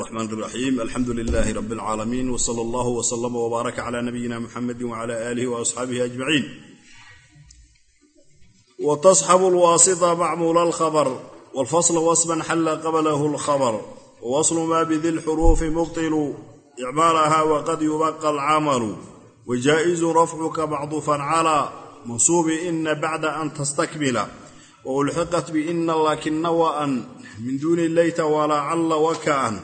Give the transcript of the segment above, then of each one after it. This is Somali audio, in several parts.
الرحمن الرحيم الحمد لله رب العالمين وصلى الله وسلم وبارك على نبينا محمد وعلى آله وأصحابه أجمعين وتصحب الواسطة معمول الخبر والفصل وصفا حل قبله الخبر ووصل ما بذي الحروف مبطل إعمالها وقد يبقى العمل وجائز رفعك معطوفا على منصوب إن بعد أن تستكمل وألحقت بإن لكن وأن من دون الليت ولعل وكأن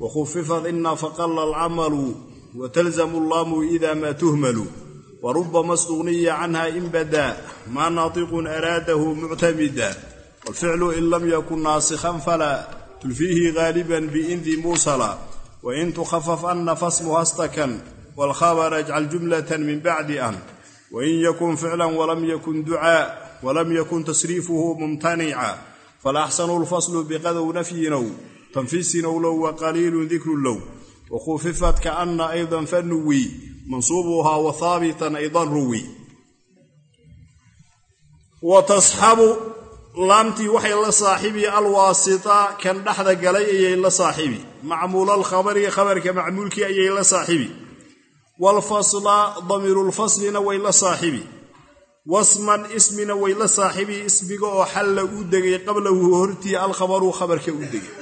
wakhufifad ina faqala alcamalu watalzamu allaamu ida maa tuhmalu warubama stughniya canha in badaa maa naatiqun araadahu muctamida waalficlu in lam yakun naasikhan falaa tulfiihi gaaliban biindi muusala wain tukhafaf anna fasmuha stakan waalkhabar ajcal jumlatan min bacdi an wain yakun ficlan walam yakun ducaa walam yakun tasriifuhu mumtanica falaxsanu lfaslu biqadow nafyinow tanfiisi nowlow wa qaliilu dikru low. Wakhufifat kaana aydan fanuwi mansuubuhaa wa haabitan aydan ruwi. Wa tasxabu laamtii waxay la saaxibi alwaasita kan dhexda galay ayay la saaxibi. Macmuulalkhabari khabarka macmuulkii ayay la saaxibi. Walfasla damiirulfaslina way la saaxibi. Wasman ismina way la saaxibi ismiga oo xalla u degay qablahu hortii alkhabaru khabarka u degay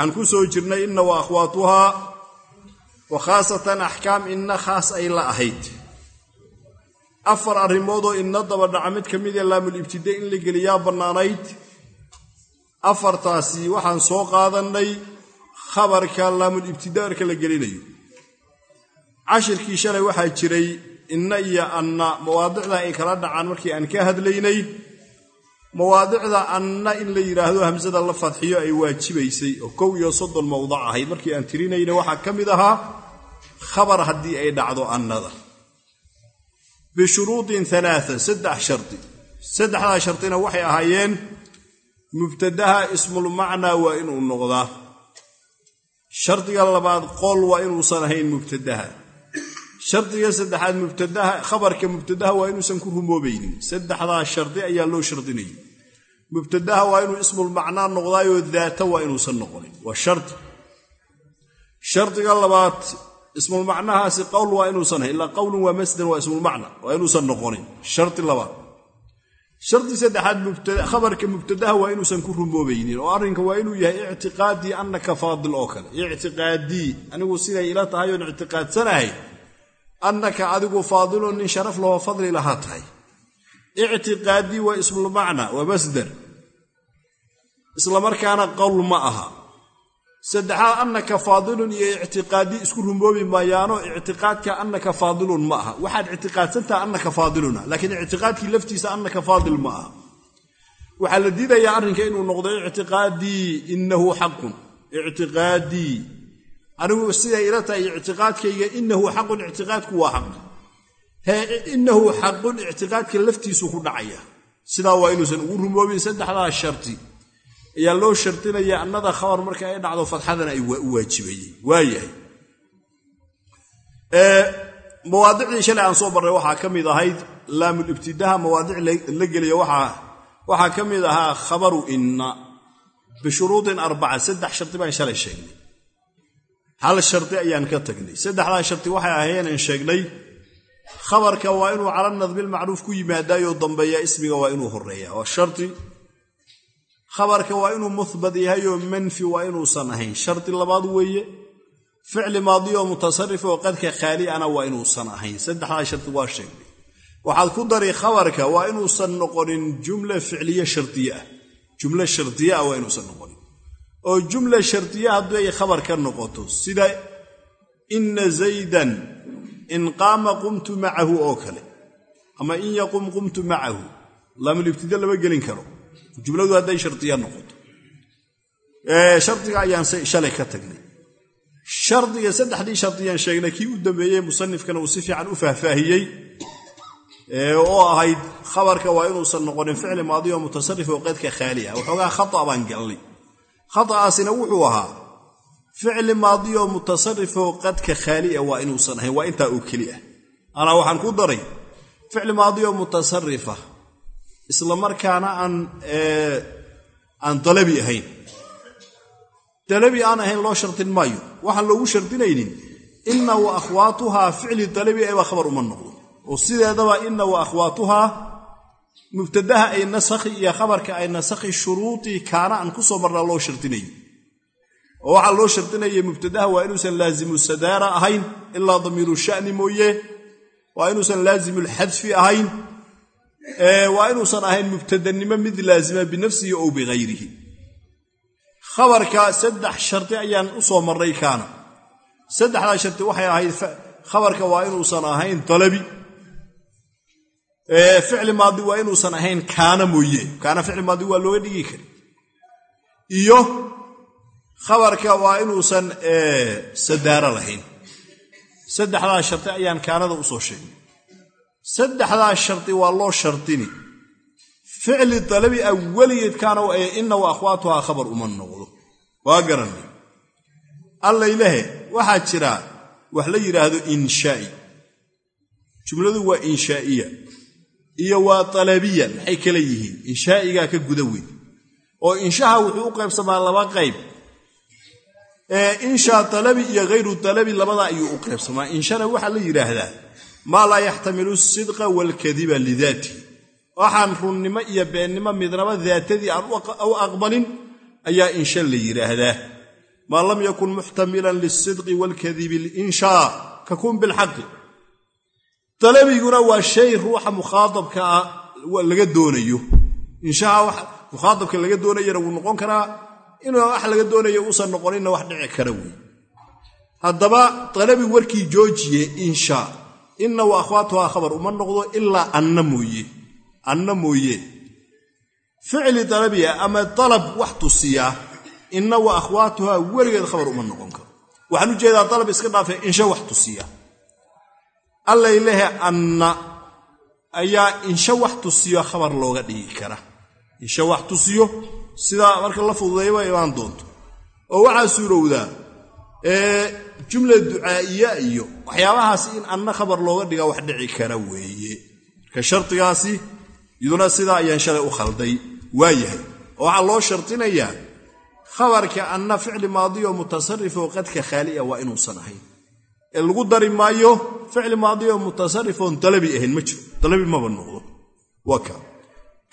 waxaan ku soo jirnay inna wa akhwaatuhaa wa khaasatan axkaam inna khaas ay la ahayd. Afar arrimoodoo inna dabadhaca mid ka mida laamulibtida in la geliyaa bannaanayd. Afartaasi waxaan soo qaadannay khabarka laamulibtidaarka la gelinayo. Cashirkii shalay waxaa jiray inna iyo anna mawaadicda ay kala dhacaan markii aan ka hadlaynay mawaadicda anna in la yidhaahdo hamsada la fadxiyo ay waajibaysay oo kow iyo soddon mowdac ahayd. Markii aan tirinayna waxaa ka mid ahaa khabar haddii ay dhacdo annada. Bishuruudin alaaa saddex shardi saddexdaa shardina waxay ahaayeen mubtadaha ismulmacnaa waa inuu noqdaa. Shardiga labaad qool waa inuusan ahayn mubtadaha. Shardiga saddexaad mubtadaha khabarka mubtadaha waa inuusan ku rumoobaynin saddexdaa shardi ayaa loo shardinayay mubtadaha waa inuu ismulmacnaa noqdaayoo daata waa inuusan noqonin. Waa shardi shardiga labaad ismulmacnahaasi qowl waa inuusan ahayn ilaa qowlun waa masdan waa ismulmacna waa inuusan noqonin. Shardi labaad. Shardi saddexaad khabarka mubtadaha waa inuusan ku rumoobaynin oo arrinka waa inuu yahay ictiqaadii annaka faadil oo kale. Ictiqaadii anigu siday ila tahay oon ictiqaadsanahay annaka adigu faadilun nin sharaf lahoo fadli lahaa tahay ictiqaadii waa ismulmacna waa masdar islamarkaana qowl ma aha. Saddexaad annaka faadilun iyo ictiqaadii isku rumoobi maayaano ictiqaadka annaka faadilun ma aha. Waxaad ictiqaadsantaha annaka faadiluna laakiin ictiqaadkii laftiisa annaka faadil ma aha. Waxaa la diidayaa arrinka inuu noqdo ictiqaadii inahu xaqun. Ictiqaadii anigu siday ila tahay ictiqaadkayga inahu xaqun ictiqaadku waa xaq inahu xaqun ictiqaadka laftiisu ku dhacaya. Sidaa waa inuusan ugu rumoobin saddexdaa sharti. Ayaa loo shardinaya annada khabar marka ay dhacdo fadxadana ay u waajibayeen waayahay. Mawaadicdii shalay aan soo barray waxaa ka mid ahayd laamulibtidaha mawaadic la geliya waxaa ka mid ahaa khabaru inna bishuruudin arbaca. Saddex shardi baan shalay sheegnay. Hal shardi ayaan ka tagnay. Saddexdaa shardi waxay ahaynaan sheegnay khabarka waa inuu cala nadbilmacruuf ku yimaadaayoo dambeeya ismiga waa inuu horreeya waa shardi khabarka waa inuu muhbat yahayoo manfi waa inuusan ahayn. Shardi labaad weeye ficli maadioo mutasarif oo qadka khaali ana waa inuusan ahayn. Saddexdaa shardi waa sheegnay waxaad ku dari khabarka waa inuusan noqonin jumla ficliye shardiye ah. Jumla shardiye ah waa inuusan noqonin. Oo jumla shardiye haddii ay khabar ka noqoto sida inna zaydan in qaama qumtu macahu oo kale ama in yaqum qumtu macahu laamulibtida lama gelin karo. Jumladu hadday shardiya noqoto. Shardiga ayaan shalay ka tagnay. Shardiga saddexdii shardiyaan sheegnay kii u dambeeyey musanifkana uu si fiican u faahfaahiyey oo ahayd khabarka waa inuusan noqonin ficli maadi oo mutasarif oo qeydka khaali ah waxoogaa khata baan galnay. Khata'aasina wuxuu ahaa ficli maadi oo mutasarif oo qadka khaali ah waa inuusan ahayn waa intaa oo keli ah. Anaa waxaan ku daray ficli maadi oo mutasarifa isla markaana aan dalabi ahayn. Dalabi aan ahayn loo shardin maayo. Waxaan loogu shardinaynin inna wa akhwaatuhaa ficli dalabi ayba khabar uma noqdo. Oo sideedaba inna wa akhwaatuhaa mubtadaha ay nasakhi iyo khabarka ay nasakhi shuruudii kaana aan ku soo marnaa loo shardinay oo waxaa loo shardinaya mubtadaha waa inuusan laazimu sadaara ahayn ilaa damiiru sha'ni mooye waa inuusan laazimu lxadfi ahayn waa inuusan ahayn mubtadanimo mid laazima binafsihi ow bikayrihi khabarka saddex shardi ayaan u soo marray kaana. Saddexdaa shardi waxay ahayd khabarka waa inuusan ahayn dalabi ficli maadi waa inuusan ahayn kaana mooye. Kaana ficli maadi waa looga dhigi kara iyo khabarka waa inuusan sadaaro lahayn. Saddexdaa shardi ayaan kaanada u soo sheegnay. Saddexdaa shardi waa loo shardini ficli dalabi weligeed kaana inna wa akhwaatuhaa khabar uma noqdo. Waa garanay. Allaylehe waxaa jira wax la yidhaahdo inshaa'i. Jumladu waa inshaa'iya iyo waa talabiya maxay kala yihiin? Inshaa'igaa ka guda weyn. Oo inshaha wuxuu u qaybsamaa laba qayb inshaa talabi iyo hayru talabi labada ayuu u qaybsamaa inshana waxaa la yidhaahdaa maa laa yaxtamilu sidqa waalkadiba lidaatihi waxaan runnimo iyo beennimo midnaba daatadii aan u aqbalin ayaa insha la yidhaahdaa. Maa lam yakun muxtamilan lisidqi waalkadibi linshaa kakun bilxaqi dalabiguna waa shay ruuxa mukhaadabka ah laga doonayo. Inshaha mukhaadabka laga doonayana wuu noqon karaa inuu wax laga doonayo uusan noqoninna wax dhici kara wey haddaba dalabi warkii joojiye inshaa inna wa akhwaatuhaa khabar uma noqdo ilaa anna mooye anna mooye. Ficli dalabiya ama dalab wax tusiyaa inna wa akhwaatuhaa weligeed khabar uma noqon karo. Waxaan u jeedaa dalab iska dhaafee insha wax tusiya. Allaylehe anna ayaa insha wax tusiyo khabar looga dhigi kara. Insha wax tusiyo sidaa marka la fududayba imaan doonto. Oo waxaa suurowdaa jumla ducaa'iya iyo waxyaabahaas in anna khabar looga dhigaa wax dhici kara weeye. Marka shardigaasi iyaduna sidaa ayaan shalay u khalday. Waa yahay. Oo waxaa loo shardinayaa khabarka anna ficli maadiyo mutasarifoo qadka khaali'a waa inuusan ahayn. Ee lagu dari maayo ficli maadiyo mutasarifoon dalabi ahayn ma jiro. Dalabi maba noqdo. Waa ka.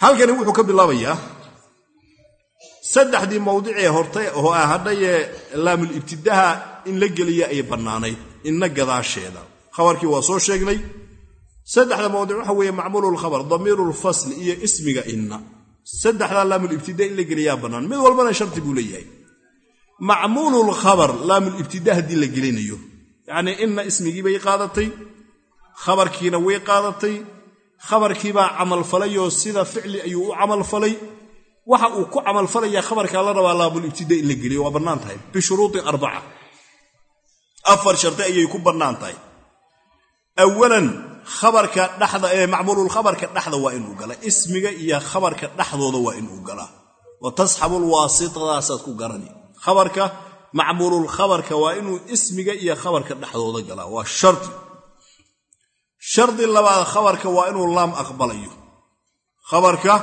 Halkani wuxuu ka bilaabayaa saddexdii mawdicee hortay oo ah hadhayee laamul ibtidaha in la geliya ay bannaanayd inna gadaasheeda. Khabarkii waa soo sheegnay saddexda mawdic waxa weeye macmuululkhabar damiirulfasli iyo ismiga inna. Saddexdaa laamulibtida in la geliyaa bannaan. Mid walbana sharti buu leeyahay. Macmuululkhabar laamulibtida haddii la gelinayo. Yacnii inna ismigii bay qaadatay khabarkiina way qaadatay khabarkiibaa camalfalayoo sida ficli ayuu u camalfalay waxa uu ku camalfalayaa khabarkaa la rabaa laamulibtida in la geliyo. Waa bannaan tahay. Bishuruutin arbaca. Afar sharti ayay ku bannaan tahay. Awalan khabarka dhexda ee macmuululkhabarka dhexda waa inuu gala. Ismiga iyo khabarka dhexdooda waa inuu galaa wa tasxabulwaasitadaasaad ku garani. Khabarka macmuululkhabarka waa inuu ismiga iyo khabarka dhexdooda galaa waa shardi shardi labaad khabarka waa inuu laam aqbalayo. Khabarka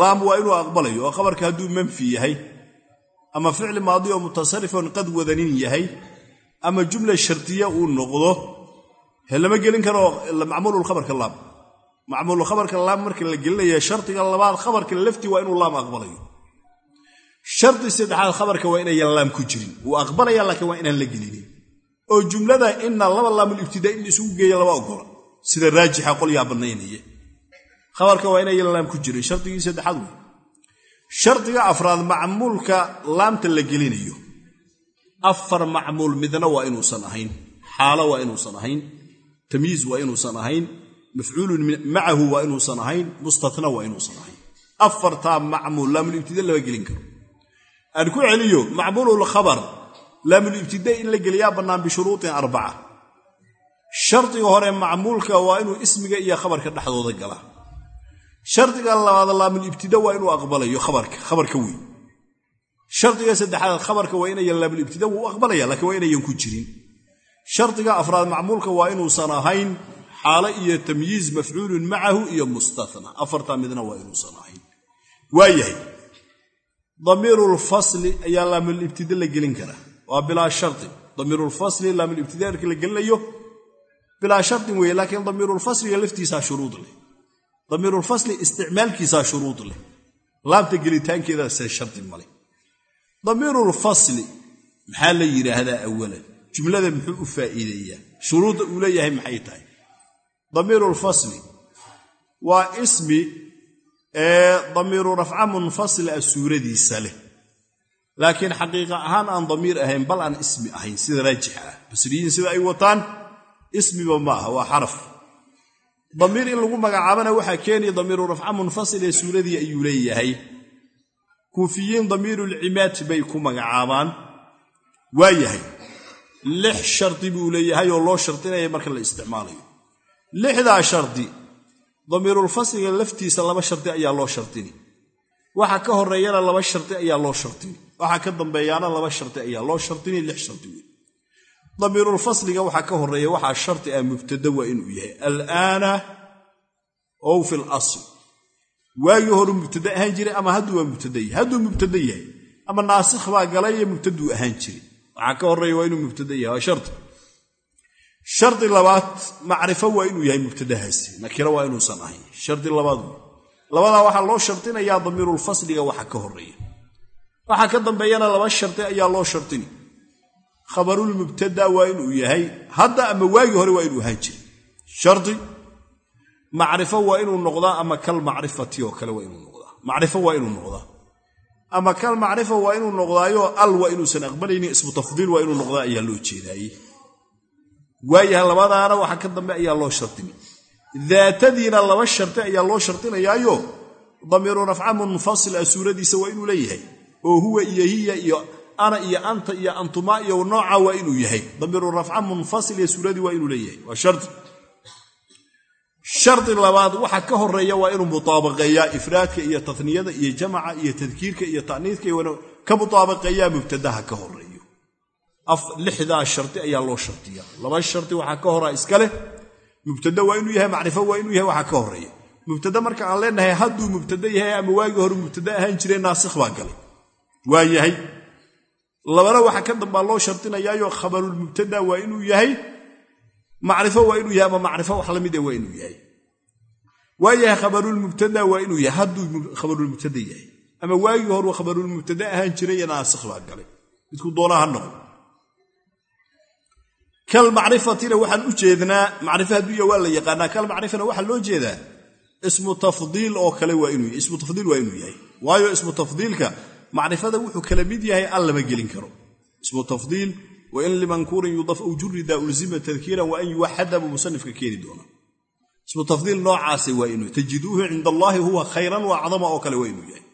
laam waa inuu aqbalayo oo khabarka hadduu manfi yahay ama ficli maadi oo mutasarifon qad wadanin yahay ama jumla shardiya uu noqdo he lama gelin karo macmuululkhabarka laam. Macmuululkhabarka laam marka la gelinaya shardiga labaad khabarka laftii waa inuu laam aqbalayo. Shardi saddexaad khabarka waa inayan laam ku jirin. Wuu aqbalaya laakiin waa inaan la gelinin. Oo jumlada ina laba laamulibtidaa in isugu geeya lama ogola sida raajixa qolyaa bannaynaya khabarka waa inayan laam ku jirin. Shardigii saddexaad wey shardiga afraad macmuulka laamta la gelinayo. Afar macmuul midna waa inuusan ahayn. Xaalo waa inuusan ahayn. Tamyiiz waa inuusan ahayn. Mafcuulun macahu waa inuusan ahayn. Mustatna waa inuusan ahayn. Afartaa macmuul laamulibtida lama gelin karo. Aan ku celiyo macmuululkhabar laamulibtida in la geliyaa bannaan bishuruutin arbaca. Shardiga hore macmuulka waa inuu ismiga iyo khabarka dhexdooda galaa shardiga labaad laamulibtida waa inuu aqbalayo khabarka weyn. Shardiga saddexaad khabarka waa inayan laamulibtida wuu aqbalaya laakiin waa inayan ku jirin. Shardiga afraad macmuulka waa inuusan ahayn xaalo iyo tamyiiz mafcuulun macahu iyo mustatna. Afartaa midna waa inuusan ahayn. Waayahay damiirulfasli ayaa laamulibtida la gelin karaa waa bilaa shari damiirulfasli laamulibtida marka la gelinayo bilaa sharin weeye laakiin damiirulfasliga laftiisaa shuruud leh damiirulfasli isticmaalkiisaa shuruud leh. Laamta gelitaankeedase shardi male damiirulfasli maxaa la yidhaahdaa awalan jumlada muxuu u faa'iideeyaa. Shuruudda uu leeyahay maxay tahay? Damiirulfasli waa ismi damiiru rafca munfasila ah suuradiisa leh. Laakiin xaqiiqa ahaan aan damiir ahayn bal aan ismi ahayn. Sida raajixa ah. Basriyiin sida ay wataan ismiba ma aha waa xaraf damiir in lagu magacaabana waxaa keenaya damiiru rafca munfasil ee suuradii ayuu leeyahay. Kuufiyiin damiirulcimaad bay ku magacaabaan. Waa yahay lix shardi buu leeyahay oo loo shardinaya marka la isticmaalayo. Lixdaa shardi damiirulfasliga laftiisa laba shardi ayaa loo shardini waxa ka horeeyana laba shardi ayaa loo shardini waxa ka dambeeyaana laba shardi ayaa loo shardini lix shardi wey damiirulfasliga waxaa ka horreeya waxaa shardi ah mubtada waa inuu yahay. Alaana ow fi lasl waagii horu mubtada ahaan jiray ama hadduu waa mubtada yahay? Hadduu mubtada yahay ama naasikh baa galayo mubtaduu ahaan jiray. Waxaa ka horreeya waa inuu mubtada yahay waa shardi shardi labaad macrifo waa inuu yahay mubtadahaasi. Nakiro waa inuusan ahayn shardi labaad. Labadaa waxaa loo shardinayaa damiirulfasliga waxa ka horreeya waxa ka dambeeyana laba shardi ayaa loo shardini khabarulmubtada waa inuu yahay hadda ama waagii hore waa inuu ahaan jiray shardi macrifo waa inuu noqdaa ama kal macrifati oo kale waa inuu noqdaa. Macrifo waa inuu noqdaa. Ama kal macrifa waa inuu noqdaayo al waa inuusan aqbalaynin ismu tafdiil waa inuu noqdaa ayaa loo jeedaaye waayaha labadaana waxa ka dambe ayaa loo shardini daatadiina laba sharti ayaa loo shardinayaayo. Damiiru rafca munfasil ah suuradiisa waa inuu leeyahay. Oo huwa iyo hiya iyo ana iyo anta iyo antuma iyo nooca waa inuu yahay. Damiiru rafca munfasil iyo suuradii waa inuu leeyahay. Waa shardi shardi labaad waxa ka horreeya waa inuu mutaabaqeeyaa ifraadka iyo taniyada iyo jamaca iyo tadkiirka iyo taniidka ka mutaabaqeeyaa mubtadaha ka horeeyo lixdaa shardi ayaa loo shardiya laba shardi waxaa ka horaa iska mubtada waa inuu yahay macrifo waa inuu yahay waxaa ka horreeya mubtada marka aan leenahay hadduu mubtada yahay ama waagii hore mubtada ahaan jiree naasikh baa galay. Waa yahay labana waxa ka dambaa loo shardinayaayo khabarulmubtada waa inuu yahay macrifo waa inuu yahay ama macrifo wax la mid waa inuu yahay. Waa yahay khabarulmubtada waa inuu yahay hadduu khabarulmubtada yahay. Ama waagii hore khabarulmubtada ahaan jiray naasikh baa galay. Midku doonaa ha noqdo. Kalmacrifatina waxaan u jeednaa macrifo hadduu ya waa la yaqaanaa kalmacrifana waxaa loo jeedaa ismu tafdiil oo kale waa yahay ismu tafdiil waa inuu yahay. Waayo ismu tafdiilka macrifada wuxuu kala mid yahay al lama gelin karo. Ismu tafdiil wain limankuurin yudaf aw jurida ulzima tadkiiran wa an yuwaxada buu musanifka keeni doonaa ismu tafdiil noocaasa waa inuu tajiduuhu cinda allaahi huwa khayran wa acdama oo kale waa inuu yahay.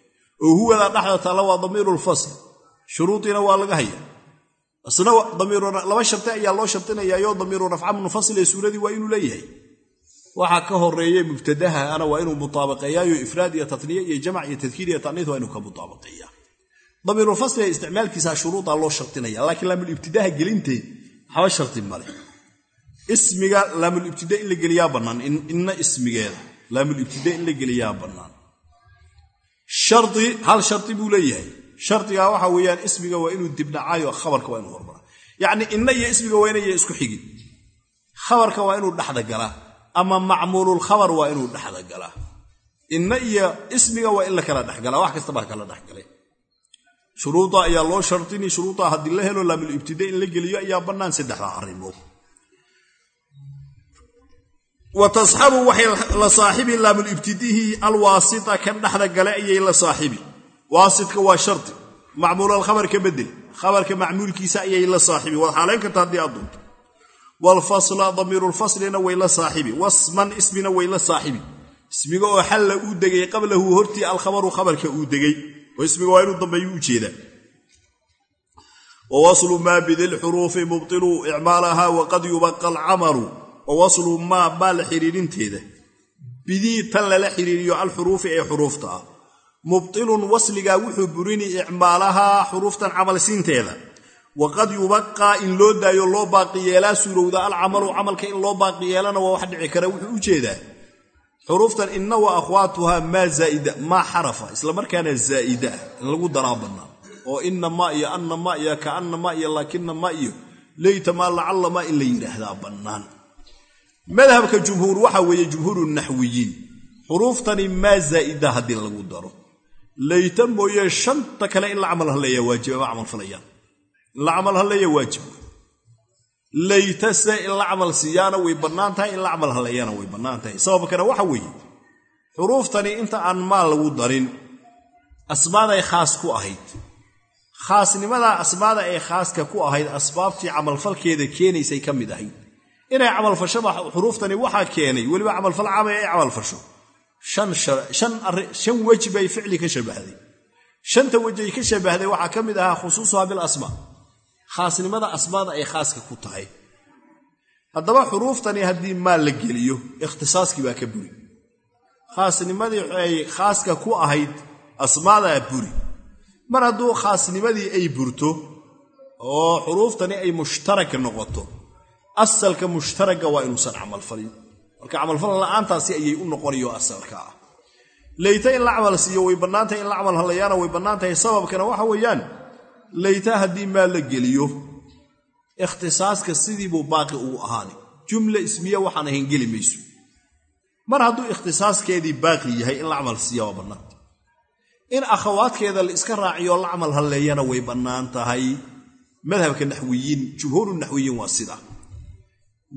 Oo huwada dhexda taalla waa damiiru lfasl shuruudiina waa laga haya isna laba sharti ayaa loo shardinayaayo damiiru rafca munfasil ee suuradii waa inuu leeyahay. Waxaa ka horreeya mubtadaha ana waa inuu mutaabaqeeyaayo ifraad iyo taniye iyo jamac iyo tadkiir iyo taniid waa inuu ka mutaabaqeeya damiirulfasliga isticmaalkiisa shuruudaa loo shardinaya laakiin laamulibtidaha gelinteed waxba shardi male ismiga laamulibtida in la geliyaa bannaan inna ismigeeda laamulibtida in la geliyaa bannaan. Shardi hal shardi buu leeyahay. Shardigaa waxa weeyaan ismiga waa inuu dibdhacaayo khabarka waa inuu hormara yacni inna iyo ismiga waa inaya isku xigin. Khabarka waa inuu dhexda galaa ama macmuululkhabar waa inuu dhexda galaa inna iyo ismiga waa in la kala dhexgalaa wax kastabaa kala dhexgalay shuruuda ayaa loo shardini shuruudaa haddii la helo laamulibtida in la geliyo ayaa bannaan saddexdaa arrimood wa tasxabu waxay la saaxibi laamulibtidihi alwaasita kan dhexda gale ayay la saaxibi. Waasidka waa shardi macmuulal khabar ka bedel khabarka macmuulkiisa ayay la saaxibi. Waad xaalayn karta haddii aad doonto. Waalfasla damiirulfaslina way la saaxibi. Wasman ismina way la saaxibi. Ismiga oo xalla uu degay qablahu hortii alkhabaru khabarka uu degay ismiga waa inuu dambeeyu u jeedaa wa waslu maa bidilxuruufi mubtilu icmaalaha waqad yubaqa alcamalu. Wa waslu maa maa la xidhiirinteeda bidii tan lala xidhiiriyo alxuruufi ee xuruufta ah. Mubtilun wasligaa wuxuu burini icmaalahaa xuruuftan camalsiinteeda waqad yubaqaa in loo daayo loo baaqi yeelaa suurowda alcamalu camalka in loo baaqi yeelana waa wax dhici kara wuxuu u jeedaa xuruuftan inna wa akhwaatuhaa maa zaa'ida maa xarafa isla markaana zaa'ida ah in lagu daraa bannaan oo inna ma iyo anna ma iyo kaanna ma iyo laakina ma iyo leyta maa lacalla ma in la yidhaahdaa bannaan. Madhabka jumhuur waxa weeye jumhuuru naxwiyiin. Xuruuftani maa zaa'ida haddii lagu daro. Layta mooye shanta kale in la camal halleeya waajiba ma camal falayaan in la camal halleeya waajib layta se in la camal siiyaana way bannaan tahay in la camal halleeyana way bannaan tahay. Sababkana waxa weeye xuruuftani inta aan maal lagu darin asmaaday khaas ku ahayd. Khaasnimadaa asmaada ay khaaska ku ahayd asbaabtii camalfalkeeda keenaysay ka mid ahayd. Inay camalfashaba xuruuftani waxaa keenay weliba camalfal caamay ay camalfasho. Shan weji bay ficli ka shabahday shanta wejay ka shabahday waxaa ka mid ahaa khusuusuha bilasmaa khaasnimada asmaada ay khaaska ku tahay. Haddaba xuruuftani haddii maal la geliyo ikhtisaaskii baa ka buri. Khaasnimadii ay khaaska ku ahayd asmaadaa buri. Mar hadduu khaasnimadii ay burto oo xuruuftani ay mushtaraka noqoto asalka mushtaragga waa inuusan camalfalin marka camalfal la'aantaasi ayay u noqonayo asalka ah. Layta in la camal siiyo way bannaantahay in la camal hallayaana way bannaan tahay sababkana waxa weeyaan layta haddii maal la geliyo. Ikhtisaaska sidiibuu baaqi ugu ahaani jumla ismiya waxaan ahayn geli mayso. Mar hadduu ikhtisaaskeedii baaqi yahay in la camal siiya waa bannaanta in akhawaadkeeda la iska raaciyo la camal halleeyana way bannaan tahay. Madhabka naxwiyiin jumhuuru naxwiyiin waa sida.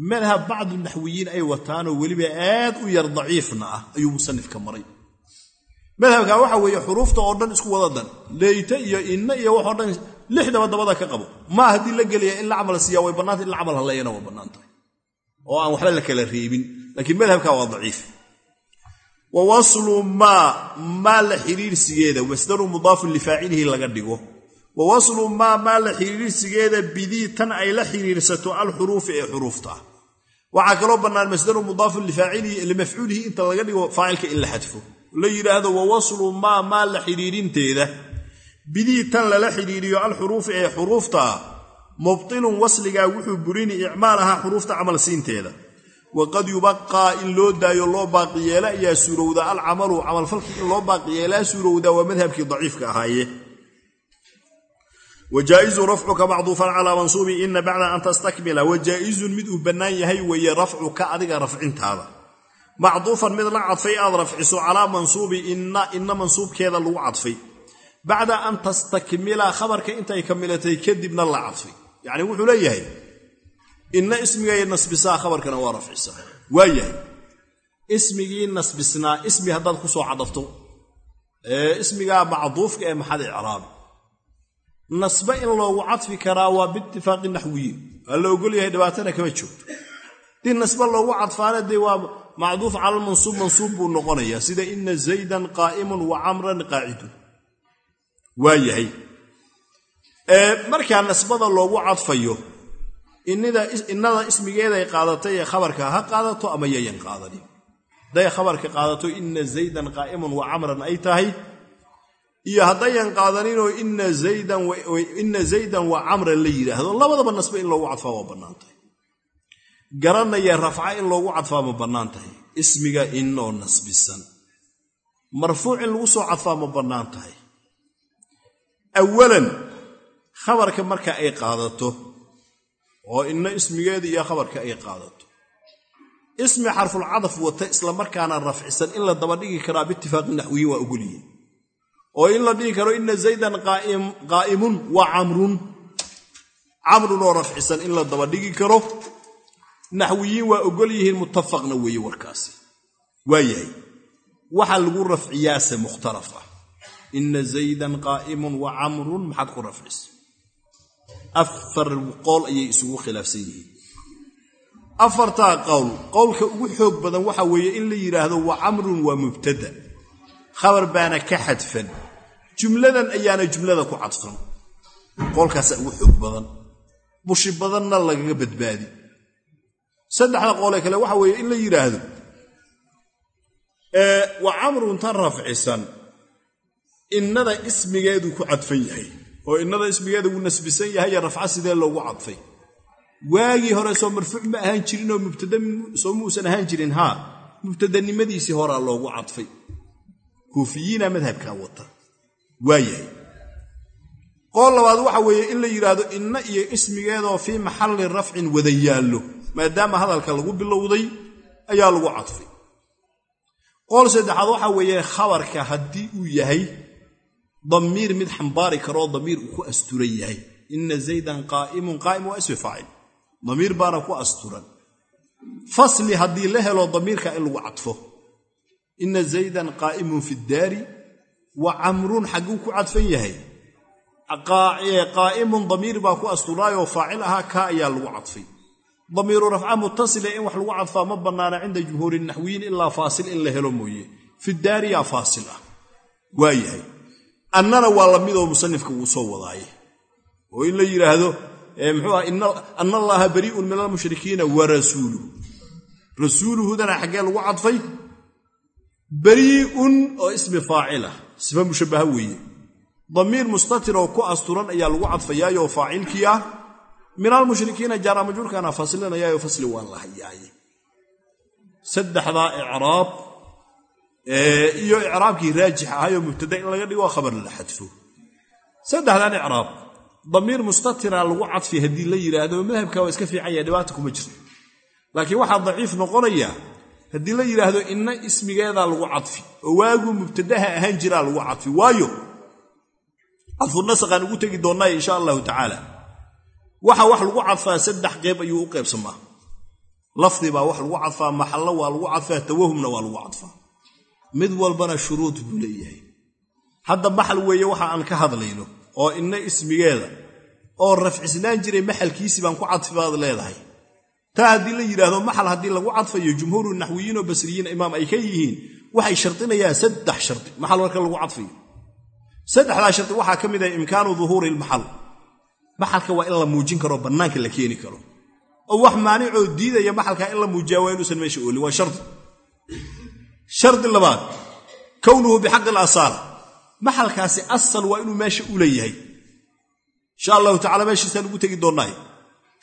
Madhab bacdu naxwiyiin ay wataanoo weliba aad u yar daciifna ah ayuu musanifka maray madhabka waxa weeye xuruufta oo dhan isku wada dan. Leyte iyo inna iyo waxoo dhan lixdaba dabada ka qabo. Maa haddii la gelaya in la camal siiya way bannaanta in la camal halleeyana waa bannaan tahay. Oo aan waxba la kala reebin. Laakiin madhabka waa daciif. Wa waslu maa maa la xiriirsigeeda wasdaru mudaafun lifaacilihi laga dhigo. Wa waslu maa maa la xiriirsigeeda bidii tan ay la xiriirsato alxuruufi ee xuruufta. Waxaa kaloo bannaan masdaru mudaafun limafcuulihi inta laga dhigo faacilka in la xadfo la yidhaahdo wa waslu maa maa la xidhiirinteeda bidii tan lala xidhiiriyo alxuruufi ee xuruufta mubtilun wasligaa wuxuu burini icmaalaha xuruufta camal siinteeda. Waqad yubaqaa in loo daayo loo baaqiyeela ayaa suurowda alcamalu camalfalkii in loo baaqiyeelaa suurowda waa madhabkii daciifka ahaaye. Wajaa'izu rafcuka macduufan calaa mansuubi ina bacda an tastakmila. Wajaa'izun mid uu bannaan yahay weeye rafcuka adiga rafcintaada macduufan mid la cadfay aad rafciso calaa mansuubi inna inna mansuubkeeda lagu cadfay. Bacda an tastakmila khabarka intay kamilatay kadibna la cadfay. Yacni wuxuu leeyahay inna ismigay nasbisaa khabarkana waa rafcisaa waa yahay. Ismigii nasbisnaa ismi haddaad ku soo cadafto ismigaa macduufka ee maxad icraabi nasbe in loogu cadfi karaa waa biitifaaqi naxwiyiin waa la ogol yahay dhibaatana kama joogto. Dii nasbe loogu cadfaana dee waa macduuf cala mansuub mansuub buu noqonayaa. Sida ina zaydan qaa'imun wa camran qaacidun waa yahay. Markaa nasbada loogu cadfayo innada ismigeeday qaadatay ee khabarka ha qaadato ama yayan qaadanin hadday khabarka qaadato ina zaydan qaa'imun wa camran ay tahay iyo haddayan qaadaninoo ina zaydan wa camran la yidhaahdo labadaba nasbe in loogu cadfaa waa bannaan tahay garanaya rafca in loogu cadfaa ma bannaan tahay ismiga inoo nasbisan. Marfuuc in lagu soo cadfaa ma bannaan tahay awalan khabarka marka ay qaadato oo inna ismigeeda iyo khabarka ay qaadato. Ismi xarfulcadaf wata islamarkaana rafcisan in la daba dhigi karaa biitifaaqi naxwiyiin waa ogolyihin oo in la dhigi karo ina zaydan qaa'imun wa camrun. Camrun oo rafcisan in la daba dhigi karo naxwiyiin waa ogol yihiin muttafaqna weeye warkaasi. Waa waxa lagu rafciyaase mukhtalaf ah. Ina zaydan qaa'imun wa camrun maxaad ku rafcisa afar qowl ayay isugu khilaafsan yihiin. Afartaa qowl. Qowlka ugu xoog badan waxa weeye in la yidhaahdo wa camrun waa mubtada. Khabar baana ka xadfan. Jumladan ayaana jumlada ku cadfan qowlkaasaa ugu xoog badan. Bushi badanna lagaga badbaadi saddexda qoolee kale waxa weeye in la yidhaahdo wa camrun tan rafcisan innada ismigeedu ku cadfan yahay oo innada ismigeeda wuu nasbisan yahaye rafca sidee loogu cadfay. Waagii hore soo marfuuc ma ahaan jirinoo mubtada soo muusan ahaan jirin haa mubtadanimadiisii horaa loogu cadfay. Kuufiyiina madhabkaa wata. Waa yahay qool labaad waxa weeye in la yidhaahdo inna iyo ismigeedoo fii maxalli rafcin wada yaallo maadaama hadalka lagu bilowday ayaa lagu cadfay. Qool saddexaad waxa weeye khabarka haddii uu yahay damiir mid xambaari karoo damiir uu ku asturan yahay. Inna zaydan qaa'imun qaa'im waa ismi faacil. Damiir baana ku asturan. Fasli haddii la helo damiirka in lagu cadfo. Inna zaydan qaa'imun fi daari wa camrun xagguu ku cadfan yahay. Qaa'imun damiir baa ku asturaayoo faacil ahaa kaa ayaa lagu cadfay damiiru rafca mutasile in wax lagu cadfaa ma bannaana cinda jumhuuri naxwiyiin ilaa faasil in la helo mooye. Fi daariyaa faasil ah. Waa yahay. Annana waa la midoo musanifka wuu soo wadaaye. Oo in la yidhaahdo muxuu ah ana allaaha barii'un min almushrikiina wa rasuuluhu rasuuluhudana xaggee lagu cadfay. Barii'un oo ismi faacil ah. Sifa mushabbaha weeye. Damiir mustatir oo ku asturan ayaa lagu cadfayaayoo faacilkii ah min almushrikiina jaara majhuurkaana faslinayaayo fasli waan la hayaaye saddexdaa icraab iyo icraabkii raajix ahayoo mubtada in laga dhigo khabar la xadfo. Saddexdan icraab damiir mustatira lagu cadfi haddii la yidhaahdo madhabka waa iska fiican yahay dhibaata kuma jirto laakiin waxaa daciif noqonaya haddii la yidhaahdo inna ismigeedaa lagu cadfi oo waaguu mubtadaha ahaan jiraa lagu cadfi waayo cadfunasaqaan ugu tegi doonnay insha allahu tacaala waxa wax lagu cadfaa saddex qeyb ayuu u qaybsamaa lafdi baa wax lagu cadfaa maxallo waa lagu cadfaa tawahumna waa lagu cadfaa mid walbana shuruud buu leeyahay. Hadda maxal weeye waxa aan ka hadlayno oo inna ismigeeda oo rafcisnaan jiray maxalkiisii baan ku cadfi baad leedahay. Taa haddii la yidhaahdo maxal haddii lagu cadfayo jumhuuru naxwiyiin oo basriyiin imaam ay ka yihiin waxay shardinayaan saddex shardi maxal marka lagu cadfayo. Saddexdaa shardi waxaa ka mid ah imkaanu duhuuri ilmaxal maxalka waa in la muujin karo bannaanka la keeni karo. Oo wax maanicoo diidaya maxalka in la muujiyaa waa inuusan meesha oolin waa shardi shardi labaad kownuhu bixaqi alasaala maxalkaasi asal waa inuu meesha u leeyahay. Insha allahu tacala meeshiisaan ugu tegi doonnaay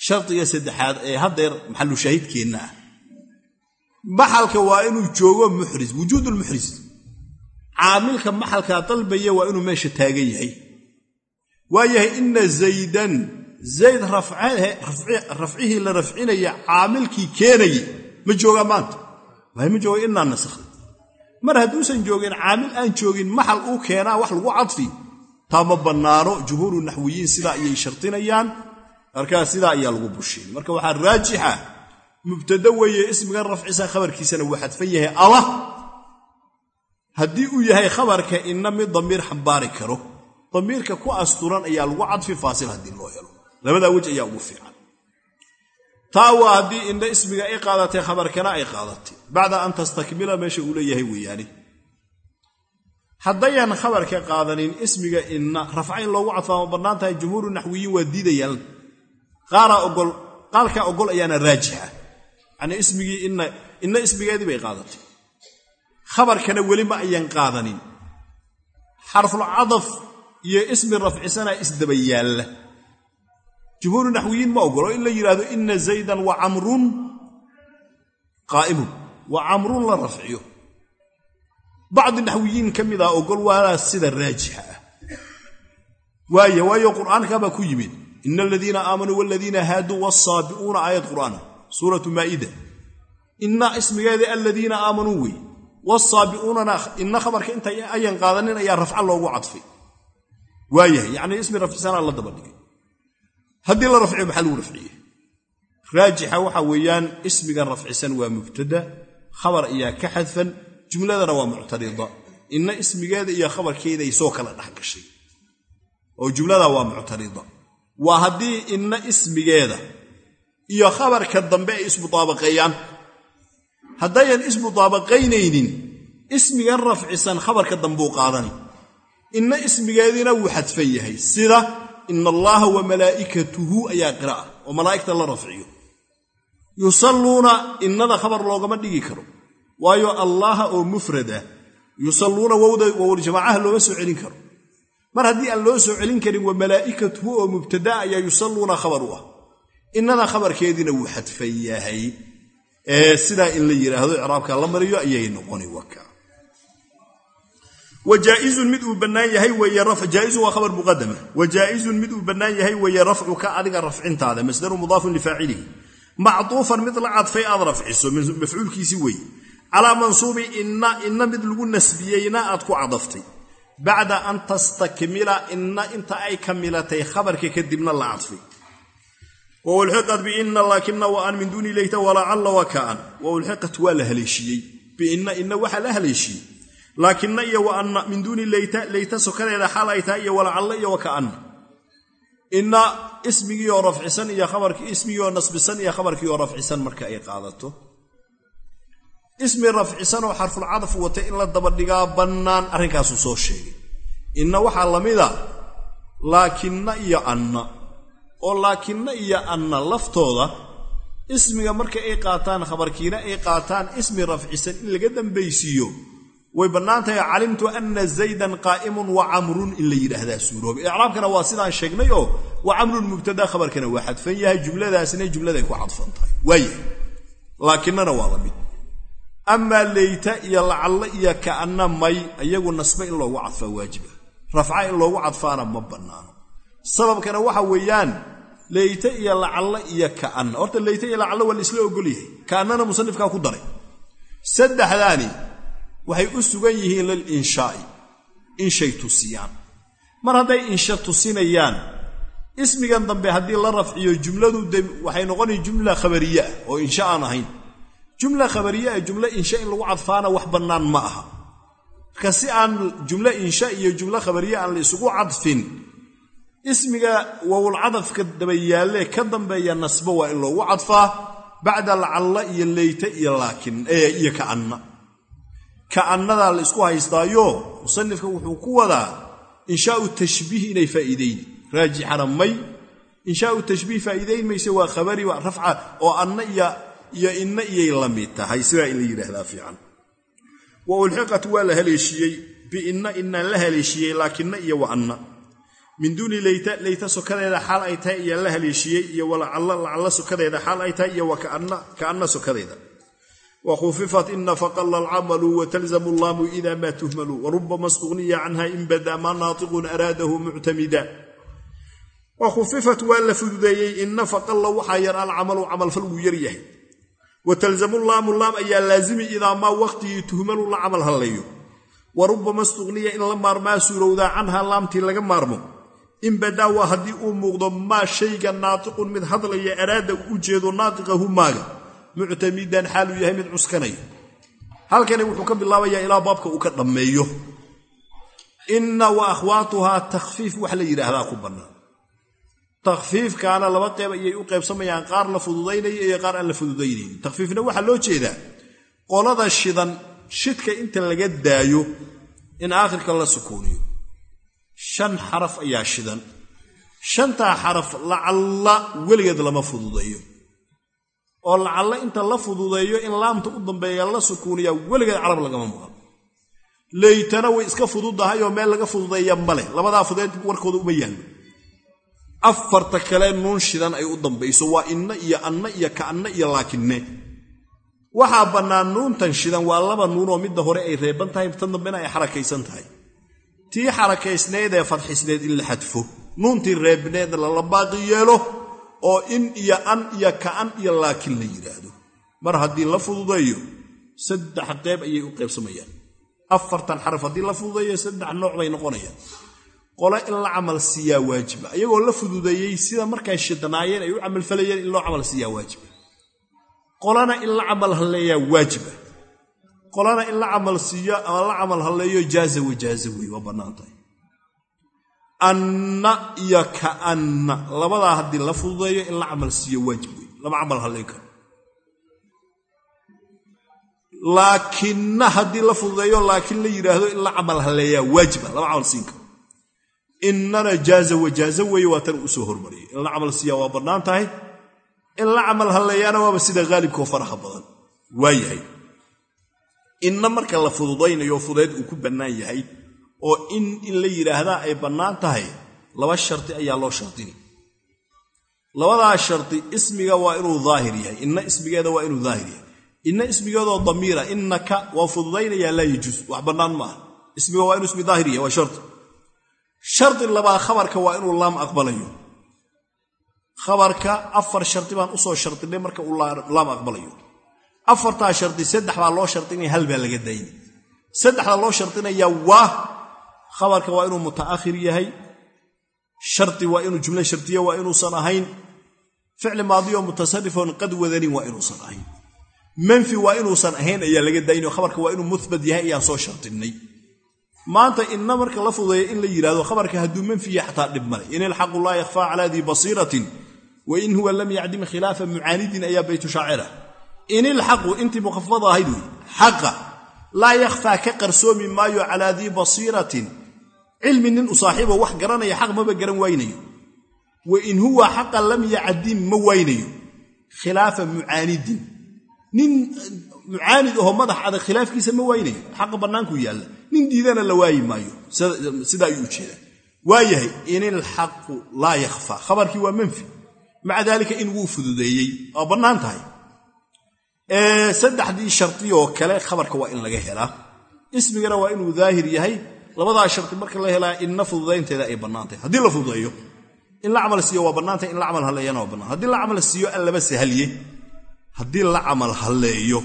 shardiga saddexaad ee haddeer maxalu shaahidkeenna ah. Maxalka waa inuu joogo muxris wujuudulmuxris caamilka maxalkaa dalbaya waa inuu meesha taagan yahay waa yahay inna zaydan zayd rafcihii la rafcinaya caamilkii keenaya ma joogaa maanta? Ma jooga inaa nasakhay. Mar hadduusan joogin caamil aan joogin maxal uu keenaa wax lagu cadfi. Taa ma bannaano jumhuuru naxwiyiin sidaa ayay shardinayaan markaa sidaa ayaa lagu bushin marka waxaa raajixa mubtada weeye ismigan rafcisa khabarkiisana wuu xadfan yahay. Ama haddii uu yahay khabarka inna mid damiir xambaari karo damiirka ku asturan ayaa lagu cadfi faasil haddii loo helo. Labadaa wej ayaa ugu fiican. Taa waa haddii inna ismiga ay qaadatay khabarkana ay qaadatay bacda an tastakmila meesha uu leeyahay weeyaani. Haddayan khabarka qaadanin ismiga inna rafca in loogu cadfaama bannaan tahay jumhuuru naxwiyiin waa diidayaan. Qaalkaa ogol ayaana raajixa. Yacnii ismigii inna ismigeedii bay qaadatay. Khabarkana weli ma ayan qaadanin. Xarfulcadaf iyo ismi rafcisana isdaba yaalla jumhuuru naxwiyiin ma ogolo in la yidhaahdo inna zaydan wa camrun qaa'imun wa camrun la rafciyo. Bacdi naxwiyiin ka mida ogol waana sida raajixa ah. Waaya waayo qur'aankabaa ku yimid ina aladiina aamanuu waladiina haaduu wasaabi'uuna aayad qur'aana suuratu maa'ida. Inna ismigeeda aladiina aamanuu wey wasaabi'uunana inna khabarka inta ayan qaadanin ayaa rafca loogu cadfay waayahay. Yacnii ismi rafcisanaa la daba dhigay. Haddii la rafciyo maxaa lagu rafciye raajixa waxa weeyaan ismigan rafcisan waa mubtada khabar ayaa ka xadfan jumladana waa muctarida inna ismigeeda iyo khabarkeeday soo kala dhex gashay. Oo jumlada waa muctarida waa haddii inna ismigeeda iyo khabarka dambe ay ismudaabaqeeyaan haddayan ismudaabaqaynaynin ismigan rafcisan khabarka dambuu qaadani inna ismigeediina wuu xadfan yahay. Sida ina allaaha wa malaa'ikatuhu ayaa qira'a oo malaa'igta la rafciyo. Yusalluuna innada khabar loogama dhigi karo. Waayo allaaha oo mufrada yusalluuna wowljamaacaha looma soo celin karo. Mar haddii aan loo soo celin karin wa malaa'ikatuhu oo mubtada ayaa yusalluuna khabar u ah. Innada khabarkeediina wuu xadfan yahay. Sidaa in la yidhaahdo icraabka la mariyo ayay noqoni waka wajaaizun mid uu bannaan yahay weeye jaaizu waa khabar muqadama wajaaizun mid uu bannaan yahay weeye rafcuka adiga rafcintaada masdaru mudaafun lifaacilihi macduufan mid la cadfay aad rafciso mafcuulkiisi weeye. Calaa mansuubi inna mid lagu nasbiyeyna aad ku cadaftay. Bacda an tastakmila inna inta ay kamilatay khabarka kadibna la cadfay. Waulxiqat biina laakina wa an min duuni leyta walacalla wakaan waulxiqat waa la haleeshiyey. Biinna inna waxaa la haleeshiyey laakina iyo wa anna min duuni leyta leyta sokadeeda xaal ay tahay iyo walacalla iyo wakaanna inna ismigiioo rafcisan iyo khabarkii ismigiioo nasbisan iyo khabarkiioo rafcisan marka ay qaadato. Ismi rafcisan oo xarfulcadaf wata in la dabadhigaa bannaan arrinkaasuu soo sheegay. Inna waxaa la mida laakinna iyo anna. Oo laakinna iyo anna laftooda ismiga marka ay qaataan khabarkiina ay qaataan ismi rafcisan in laga dambaysiiyo way bannaan tahay calimtu anna zaydan qaa'imun wa camrun in la yidhaahdaa suurooba icraabkana waa sidaan sheegnay wa camrun mubtada khabarkana waa xadfan yahay jumladaasina jumladay ku cadfan tahay. Waaya laakinnana waa la mid. Amaa leyta iyo lacalla iyo ka'anna may iyagu nasbe in loogu cadfaa waajiba. Rafca in loogu cadfaana ma bannaano. Sababkana waxa weeyaan leyte iyo lacalla iyo ka'anna. Horta leyte iyo lacalla waa la isla ogolyahay ka'annana musanifkaa ku daray. Saddexdaani waxay u sugan yihiin lilinshaai inshay tusiyaan. Mar hadday insha tusinayaan ismigan dambe haddii la rafciyo jumladu waxay noqonay jumla khabariye ah oo insha aan ahayn. Jumla khabariye ah jumlo insha in lagu cadfaana wax bannaan ma aha. Marka si aan jumlo insha iyo jumlo khabariye aan la isugu cadfin ismiga wowlcadafka dabayaalle ka dambeeya nasbo waa in loogu cadfaa bacda lacalla iyo leyte iyo laakin iyo ka'anna ka'annadaa la isku haystaayo musanifka wuxuu ku wadaa inshaau tashbiih inay faa'iideyni raajixana may inshaau tashbiih faa'iidayn mayse waa khabari waa rafca oo anna iyo inna iyay la mid tahay. Sidaa in la yidhaahdaa fiican. Wa ulxiqat waa la haleeshiiyey biinna inaan la haleeshiyey laakinna iyo wa anna. Min duuni leyta sokadeeda xaal ay tahay iyaan la haleeshiyey iyo walacalla lacalla sokadeeda xaal ay tahay iyo wa ka'anna sokadeeda wkhufifat ina faqala alcamalu watalzamu allaamu ida ma tuhmalu warubama stugniya canha in bada ma naatiqun araadahu muctamida wakhufifat waa la fududeeyey ina faqalla waxaa yar alcamalu camalfal wuu yar yahay. Watalzamu laamu laam ayaa laazimi idaa maa waqtigii tuhmalu la camal halleeyo warubama stugniya in la maarmaa suurowdaa canha laamtii laga maarmo. In badaa waa haddii uu muuqdo maa shayga naatiqun mid hadlaya araada u ujeedo naatiqahu maaga muctamidan xaaluu yahay mid cuskanaya. Halkani wuxuu ka bilaabayaa ilaa baabka uu ka dhammeeyo. Inna wa akhwaatuhaa takhfiif wax la yidhaahdaa ku bannaan takhfiifkaana laba qeyb ayay u qaybsamayaan qaar la fududaynaya iyo qaar aan la fududaynaynin. Takhfiifna waxaa loo jeedaa qolada shidan shidka inta laga daayo in aakhirka la sukuuniyo shan xaraf ayaa shidan. Shantaa xaraf lacalla weligeed lama fududeeyo oo lacalla inta la fududeeyo in laamta u dambeeya la sukuuniyaa weligeed carab lagama maqan leytana way iska fududahay oo meel laga fududeeya maleh labadaa fudeed warkooda uma yaallo. Afarta kale nuun shidan ay u dambayso waa inna iyo anna iyo ka'anna iyo laakinne. Waxaa bannaan nuuntan shidan waa laba nuunoo midda hore ay reeban tahay tan dambena ay xarakaysan tahay. Tii xarakaysneed ee fadxisneed in la xadfo. Nuuntii reebneedna lala baaqi yeelo oo in iyo an iyo ka'an iyo laakin la yidhaahdo mar haddii la fududeeyo saddex qeyb ayay u qaybsamayaan. Afartan xaraf haddii la fududeeyo saddex nooc bay noqonayaan. Qole in la camal siiyaa waajiba iyagoo la fududeeyey sida markay shidnaayeen ay u camalfalayeen in loo camal siiyaa waajiba qolana in la camal halleeyaa waajiba qolana in la camal siiyo ama la camal halleeyo jaaza wajaaza wey waa bannaan tahay anna iyo ka'anna labadaa haddii la fududeeyo in la camal siiyo waajib wey lama camal halleyn karo. Laakinna haddii la fududeeyo laakiin la yidhaahdo in la camal halleeyaa waajiba. Lama camal siin karo. Innana jaaza wajaaza weeye waa tan uu soo in la camal siiyaa waa bannaan tahay. In la camal halleeyaana waaba sida haalibkao faraha badan. Waayahay inna marka la fududaynayo fudeed uu ku bannaan yahay oo in in la yidhaahdaa ay bannaan tahay laba shardi ayaa loo shardini labadaa shardi ismiga waa inuu daahir yahay inna ismigeeda waa inuu daahir yahay. Inna ismigeedoo damiira innaka waa fududaynayaa laa yajuus wax bannaan maaha. Ismiga waa inuu ismi daahir yahay waa shardi shardi labaa khabarka waa inuu laam aqbalayo. Khabarka afar shardi baan u soo shardinay marka uu laam aqbalayo. Afartaa shardi saddex baa loo shardinaya hal baa laga dayna saddexda loo shardinayaa waa khabarka waa inuu muta'akhir yahay shardi waa inuu jumle shardiya waa inuusan ahayn ficli maadiyo mutasarifon qad wadanin waa inuusan ahayn. Manfi waa inuusan ahayn ayaa laga daynayo khabarka waa inuu muhbat yahay ayaan soo shardinay maanta inna marka la fudeeya in la yidhahdo khabarka hadduu manfiya xataa dhib male in ilxaqu laa yakhfaa calaa dii basiiratin wa in huwa lam yacdim khilaafa mucaanidin ayaa baytu shaacira. In ilxaqu intii mukhafada ahayd wey xaqa laa yakhfaa ka qarsoomi maayo calaa dii basiiratin cilmi nin u saaxiibo wax garanaya xaq maba garan waynayo. Wa in huwa xaqa lam yacdim ma waynayo. Khilaafa mucaanidin. Nin mucaanid ahoo madax adag khilaafkiisa ma waynayo. Xaqa bannaankuu yaalla. Nin diidana la waayi maayo. Sidaa ayuu u jeedaa waayahay in ilxaqu laa yakhfaa khabarkii waa manfi. Maca daalika in wuu fududeeyey. Waa bannaan tahay. Saddexdii shardiyoo kale khabarka waa in laga helaa. Ismigana waa inuu daahir yahay labadaa shardi marka la helaa inna fududaynteeda ay bannaan tahay haddii la fududeeyo in la camal siiyo waa bannaantahay in la camal halleeyana waa bannaan haddii la camal siiyo an laba sahalye haddii la camal halleeyo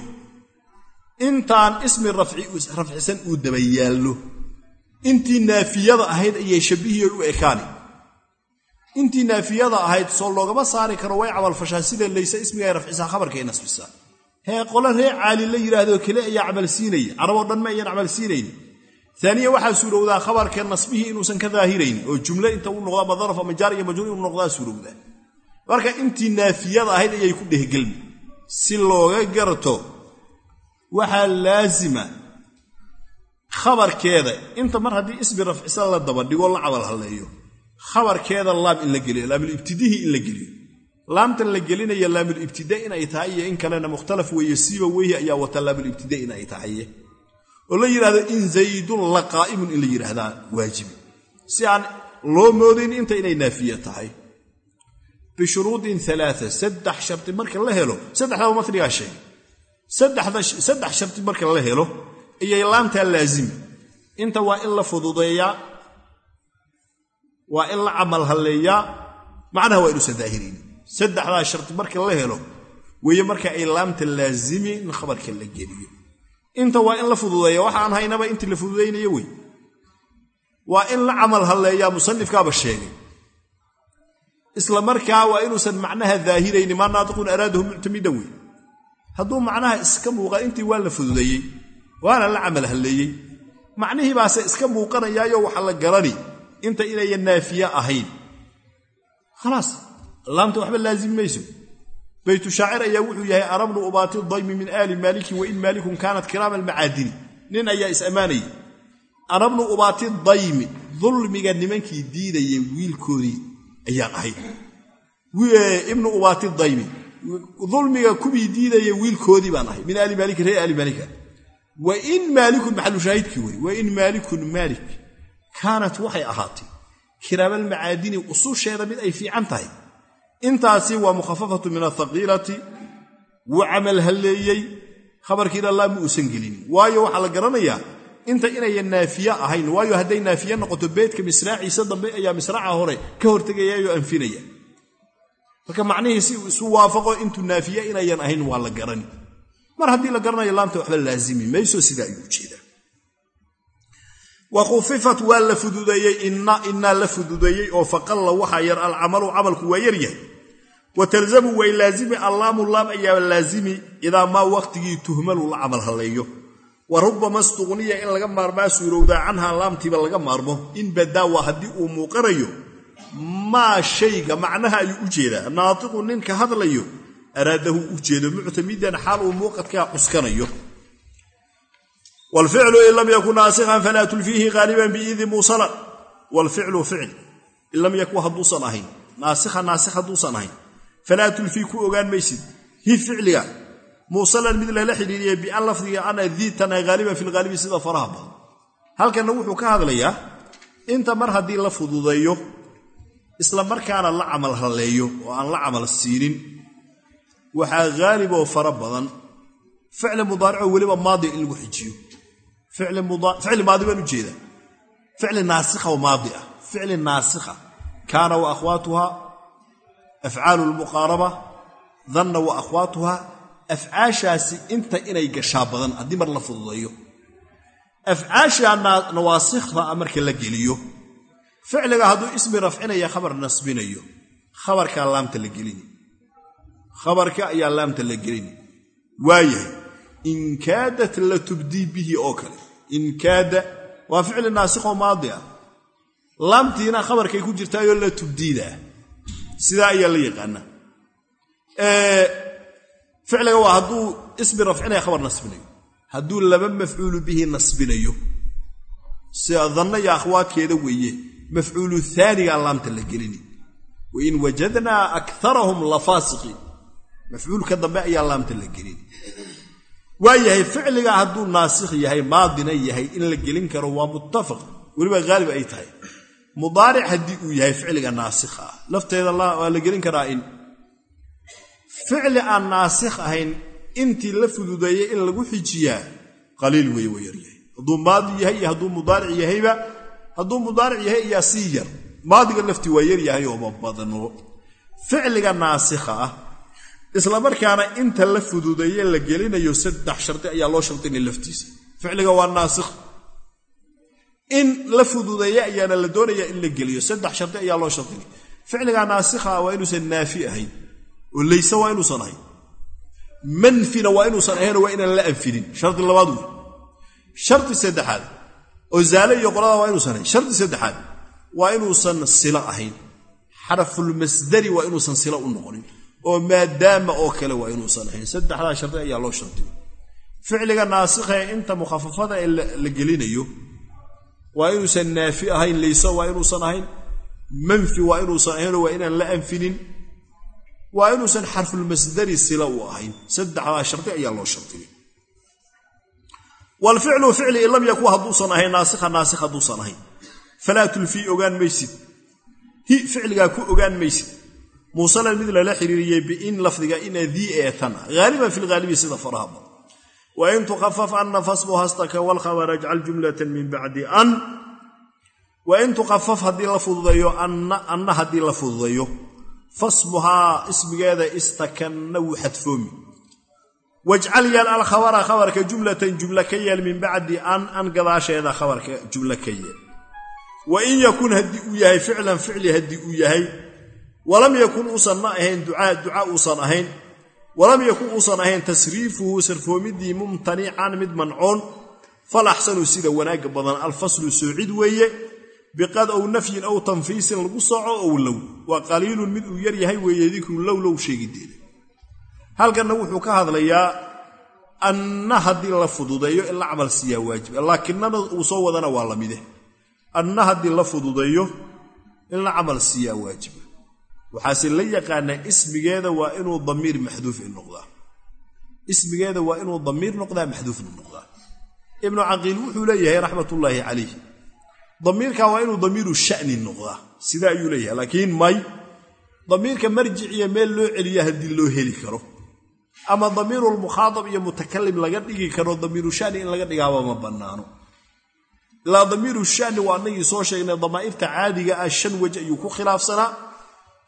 intaan ismi rafcisan uu daba yaallo. Intii naafiyada ahayd ayay shabbihiyeen u ekaani. Intii naafiyada ahayd soo loogama saari karo way camalfashaa sida layse ismiga rafcisaa khabarkay nasbisaa. Hee qole ree caali la yidhaahdo kale ayaa camal siinaya. Caraboo dhan ma ayaan camal siinayn aaniya waxaa suurowdaa khabarka nasbihii inuusan ka daahirayn oo jumle inta u noqdo ama ama jaar iyo majruur inuu noqdaa suurowdaa. Marka intii naafiyada ahayd ayay ku dhehgelmi si looga garto waxaa laasima khabarkeeda. Inta mar haddii ismi rafcisa la daba dhigoo la camal halleeyo. Khabarkeeda laam in la geliyo laamulibtidihii in la geliyo. Laamtan la gelinaya laamulibtida inay tahay iyo in kalena mukhtalaf weeye siiba weyhi ayaa wata laamulibtida inay tahay oo la yidhahdo in zaydun la qaa'imun in la yidhaahdaa waajibi si aan loo moodayn inta inay naafiye tahay. Bishuruudin alaaa saddex shardi marka la helo saddexdaba matnigaa sheegay saddex shardi marka la helo ayay laamtaa laazimi inta waa in la fududeeyaa waa in la camal halleeyaa macnaha waa inuusan daahirayn saddexdaa shardi marka la helo weeye marka ay laamta laazimi in khabarka la geliyo inta waa in la fududeeya waxaan haynaba intii la fududaynayo wey. Waa in la camal halleeyaa musanifkaaba sheegay. Isla markaa waa inuusan macnaha daahirayni maa naatiqun araadahu muctamidan wey. Hadduu macnaha iska muuqa intii waa la fududeeyey waana la camal halleeyey. Macnihii baase iska muuqanayaayo waxa la garani inta inayan naafiye ahayn. Khalaas laamta waxba laazimi mayso baytu shaacir ayaa wuxuu yahay arabnu ubaati daymi min aali maaliki wain maalikun kaanat kiraama almacaadini. Nin ayaa is ammaanayay arabnu ubaati daymi dulmiga nimankii diidayay wiilkoodii ayaan ahay. Ibnu ubaati daymi dulmiga kuwii diidaya wiilkoodii baan ahay. Min aali maaliki reer aali maalika. Wain maalikun maxalu shaahidkii wey wain maalikun maalik kaanat waxay ahaatay kiraamalmacaadini ususheeda mid ay fiican tahay intaasi waa mukhafafatu min athaqiilati wuu camal halleeyey. Khabarkiina laa ma uusan gelinin waayo waxaa la garanayaa inta inayan naafiye ahayn waayo hadday naafiye noqoto beedka misraaciisa dambe ayaa misraaca hore ka hortegayaayoo anfinaya. Marka macnihii si isu waafaqo intuu naafiye inayan ahayn waa la garani. Mar haddii la garanayo laamta waxba laazimi. Mayso sidaa ayuu u jeedaa wa khufifat waa la fududeeyey inna innaa la fududeeyey oo faqalla waxaa yar alcamalu camalku waa yaryahay wa talzamu way laazimi allaamu laam ayaa laazimi idaa maa waqtigii tuhmalu la camal halleeyo. Wa rubbama istuqniya in laga maarmaa suurowdaa canhaa laamtiiba laga maarmo. In badaa waa haddii uu muuqanayo maa shayga macnaha ayuu u jeedaa. Naatiqu ninka hadlayo araadahu u jeedo muctamidan xaal uu muuqadkaa cuskanayo wlficlu in lam yakun naasikhan falaa tulfiihi qaaliban biidi muusalan wlficlu ficl in lam yakun hadduusan ahayn naasikha naasik hadduusan ahayn falaa tulfii ku ogaan maysid hi ficliga muusalan mid lala xidhiiriya bian lafdiga ana diitana haaliban fi lhaalibi sida faraha badan halkanna wuxuu ka hadlayaa inta mar haddii la fududeeyo isla markaana la camal halleeyo oo aan la camal siinin waxaa haalib oo fara badan ficli xijiyo ficli maadi baan ujeeda ficli naasikha oo ah ficli naasikha kaana wa afcaalu lmuqaaraba danna wa akhwaatuha afcaashaasi inta inay gashaa badan haddii mar la fududeeyo afcaasha nawaasikda marka la geliyo ficliga hadduu ismi rafcinaya khabar nasbinayo khabarkaa laamta la gelini khabarka ayaa laamta la gelini waayahay in kaadat la tubdii bihi oo kale in kaada waa ficli naasikoo maadi ah. Laamtiina khabarkay ku jirtaayoo la tubdiidaa sidaa ayaa la yaqaana ficliga waa hadduu ismi rafcinaya khabar nasbinayo. Hadduu laba mafcuulu bihi nasbinayo. Sida danna iyo akhwaadkeeda weeye mafcuulu aanigaa laamta la gelini wain wajadnaa akarahum la faasiqiin. Mafcuulka dambe ayaa laamta la gelini waa yahay ficliga hadduu naasikh yahay maadina yahay in la gelin karo waa muttafaq. Weliba haalib ay tahay. Mudaaric haddii uu yahay ficliga naasikha. Ah lafteeda waa la gelin karaa in ficli aan naasikh ahayn intii la fududeeyey in lagu xijiyaa qaliil wey wa yaryahay hadduu maadi yahay iyo hadduu mudaaric yahayba hadduu mudaaric yahay ayaa sii yar. Maadiga laftii waa yaryahay ooma badno ficliga naasikha ah islamarkaana inta la fududeeye la gelinayo saddex shardi ayaa loo shardinay laftiisa. Ficliga waa naasikh. In la fududeeye ayaana la doonaya in la geliyo. Saddex shardi ayaa loo shardinay ficliga naasikha waa inuusan naafi ahayn oo layse waa inuusan ahayn. Manfina waa inuusan ahaynoo waa inaan la anfinin. Shardi labaad wey shardi saddexaad oo zaale iyo qolada waa inuusan ahayn. Shardi saddexaad waa inuusan silo ahayn. Xarafulmasdari waa inuusan silo u noqonin oo maadaama oo kale waa inuusan ahayn saddexdaa shardi ayaa loo shardiya ficliga naasikha ee inta mukhafafada ee la gelinayo waa inuusan naafi ahayn layso waa inuusan ahayn manfi waa inuusan ahaynoo waa inaan la anfinin waa inuusan xarfulmasdari sila u ahayn. Saddexdaa shardi ayaa loo shardiyay waalficlu ficli in lam yaku hadduusan ahayn naasikha naasikh hadduusan ahayn. Falaa tulfii ogaan maysid. Hi ficligaa ku ogaan maysid muusalan mid lala xiriiriyey biin lafdiga ina dii ee tan. Haaliban fi lhaalibi sida faraha badan. Wain tukhafaf anna fasbu hastaka walkhabar ajcal jumlatan min bacdi an. Wain tukhafaf haddii la fududeeyo anna haddii la fududeeyo. Fasbuhaa ismigeeda istakanna wuu xadfoomi. Wajcal yeel alkhabara khabarka jumlatan jumla ka yeel min bacdi an an gadaasheeda khabarka jumla ka yeel wain yakun haddii uu yahay ficlan ficli haddii uu yahay walam yakun uusan ma ahayn ducaa duca uusan ahayn. Walam yakun uusan ahayn tasriifuhu sarfoomidii mumtanican mid mancoon. Fal axsanu sida wanaagga badan alfaslu soocid weeye. Biqad ow nafyin ow tanfiisin lagu sooco ow low. Waa qaliilun mid uu yar yahay weeye dikru low low sheegideeda halkanna wuxuu ka hadlayaa anna haddii la fududeeyo in la camal siiyaa waajiba laakinnana uu soo wadana waa lamide anna haddii la fududeeyo in camal siiyaa waajiba waxaase la yaqaanaa ismigeeda waa inuu damiir maxduuf noqdaa. Ismigeeda waa inuu damiir noqdaa maxduufna noqdaa. Ibnu caqiil wuxuu leeyahay raxmatullaahi calayh damiirka waa inuu damiiru shani noqdaa. Sidaa ayuu leeyahay laakiin may damiirka marjic iyo meel loo celiya haddii loo heli karo ama damiirulmukhaadab iyo mutakalim laga dhigi karo damiiru shani in laga dhigaaba ma bannaano. Ilaa damiiru shani waa annagii soo sheegnay damaa'irta caadiga ah shan wej ayuu ku khilaafsanaa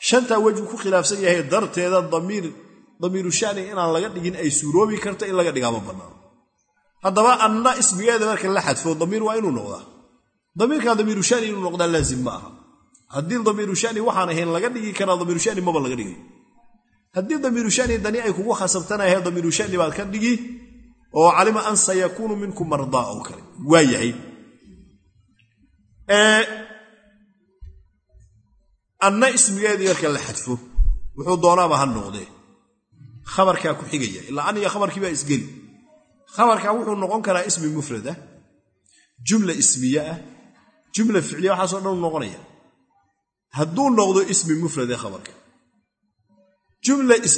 shantaa wejuu ku khilaafsan yahay darteeda damiiru shani inaan laga dhigin ay suuroobi karto in laga dhigaama bannaano haddaba anna ismigeeda marka la xadfo damiir waa inuu noqdaa. Damiirkaa damiiru shani inuu noqdaa laazim ma aha. Haddii damiiru shani waxaan ahayn laga dhigi karaa damiiru shani maba laga dhigay. Haddii damiiru shani dani ay kugu khasabtanahe damiiru shani baad ka dhigi oo calima an sayakuunu minkum mardaa oo kale. Waa yahay anna ismigeedii marka la xadfo wuxuu doonaaba ha noqdee. Khabarkaa ku xigaya ilaa an iyo khabarkii baa isgeli. Khabarkaa wuxuu noqon karaa ismi mufrad ah jumla ismiye ah jumla ficliya waxaasoo dhan u noqonaya. Hadduu noqdo ismi mufrad ee khabarka.